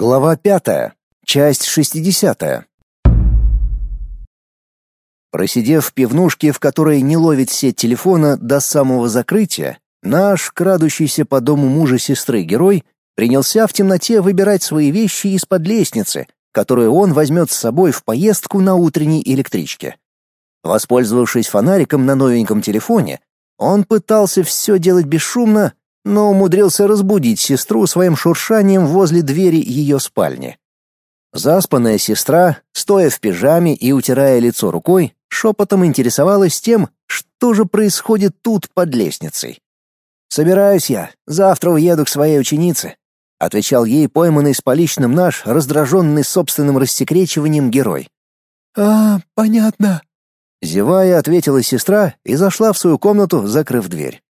Глава пятая. Часть шестидесятая. Просидев в пивнушке, в которой не ловит сеть телефона до самого закрытия, наш, крадущийся по дому мужа сестры герой, принялся в темноте выбирать свои вещи из-под лестницы, которую он возьмет с собой в поездку на утренней электричке. Воспользовавшись фонариком на новеньком телефоне, он пытался все делать бесшумно, но умудрился разбудить сестру своим шуршанием возле двери ее спальни. Заспанная сестра, стоя в пижаме и утирая лицо рукой, шепотом интересовалась тем, что же происходит тут под лестницей. «Собираюсь я, завтра уеду к своей ученице», — отвечал ей пойманный с поличным наш, раздраженный собственным рассекречиванием герой. «А, понятно», — зевая, ответила сестра и зашла в свою комнату, закрыв дверь.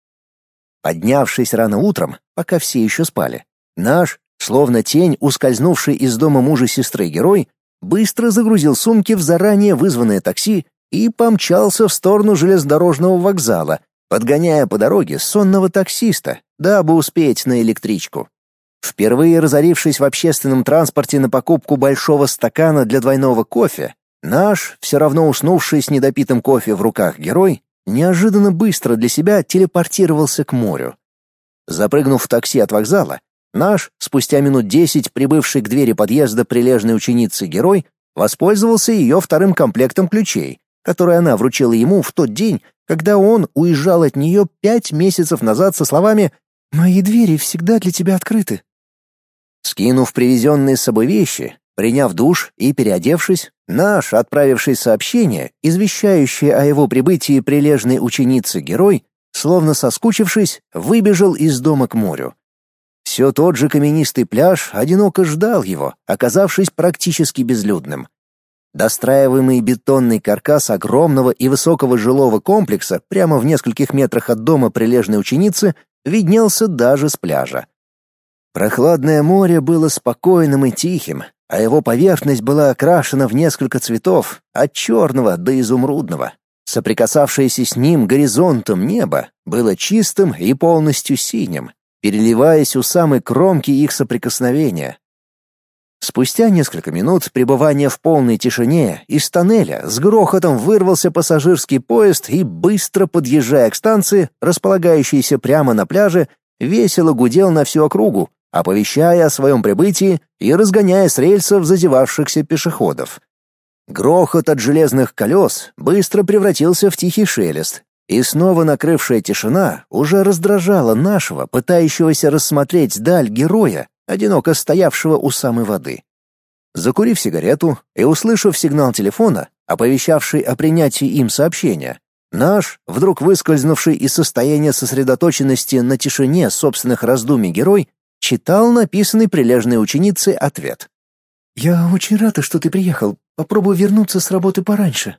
Поднявшись рано утром, пока все еще спали, наш, словно тень, ускользнувший из дома мужа сестры герой, быстро загрузил сумки в заранее вызванное такси и помчался в сторону железнодорожного вокзала, подгоняя по дороге сонного таксиста, дабы успеть на электричку. Впервые разорившись в общественном транспорте на покупку большого стакана для двойного кофе, наш, все равно уснувший с недопитым кофе в руках герой, неожиданно быстро для себя телепортировался к морю. Запрыгнув в такси от вокзала, наш, спустя минут десять прибывший к двери подъезда прилежной ученицы герой, воспользовался ее вторым комплектом ключей, который она вручила ему в тот день, когда он уезжал от нее пять месяцев назад со словами «Мои двери всегда для тебя открыты». Скинув привезенные с собой вещи, приняв душ и переодевшись, Наш, отправивший сообщение, извещающее о его прибытии прилежной ученицы герой, словно соскучившись, выбежал из дома к морю. Все тот же каменистый пляж одиноко ждал его, оказавшись практически безлюдным. Достраиваемый бетонный каркас огромного и высокого жилого комплекса прямо в нескольких метрах от дома прилежной ученицы виднелся даже с пляжа. Прохладное море было спокойным и тихим, а его поверхность была окрашена в несколько цветов, от черного до изумрудного. Соприкасавшееся с ним горизонтом небо было чистым и полностью синим, переливаясь у самой кромки их соприкосновения. Спустя несколько минут пребывания в полной тишине из тоннеля с грохотом вырвался пассажирский поезд и, быстро подъезжая к станции, располагающейся прямо на пляже, весело гудел на всю округу, оповещая о своем прибытии и разгоняя с рельсов зазевавшихся пешеходов. Грохот от железных колес быстро превратился в тихий шелест, и снова накрывшая тишина уже раздражала нашего, пытающегося рассмотреть даль героя, одиноко стоявшего у самой воды. Закурив сигарету и услышав сигнал телефона, оповещавший о принятии им сообщения, наш, вдруг выскользнувший из состояния сосредоточенности на тишине собственных раздумий герой, читал написанный прилежной ученице ответ. «Я очень рада, что ты приехал. Попробую вернуться с работы пораньше».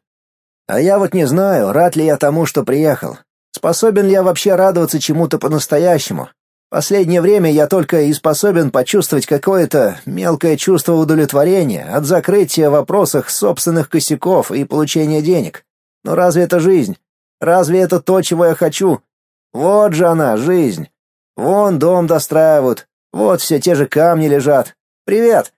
«А я вот не знаю, рад ли я тому, что приехал. Способен ли я вообще радоваться чему-то по-настоящему? Последнее время я только и способен почувствовать какое-то мелкое чувство удовлетворения от закрытия в вопросах собственных косяков и получения денег. Но разве это жизнь? Разве это то, чего я хочу? Вот же она, жизнь. Вон дом достраивают, вот все те же камни лежат. Привет!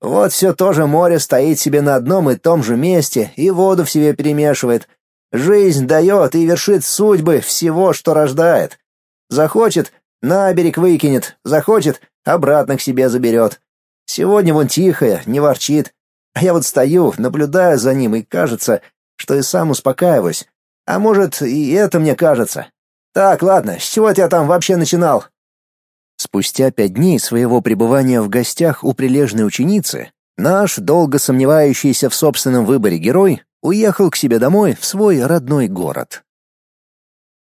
Вот все то же море стоит себе на одном и том же месте и воду в себе перемешивает. Жизнь дает и вершит судьбы всего, что рождает. Захочет — на берег выкинет, захочет — обратно к себе заберет. Сегодня вон тихая, не ворчит. А я вот стою, наблюдаю за ним, и кажется, что и сам успокаиваюсь. А может, и это мне кажется. Так, ладно, с чего я там вообще начинал? Спустя пять дней своего пребывания в гостях у прилежной ученицы, наш, долго сомневающийся в собственном выборе герой, уехал к себе домой в свой родной город.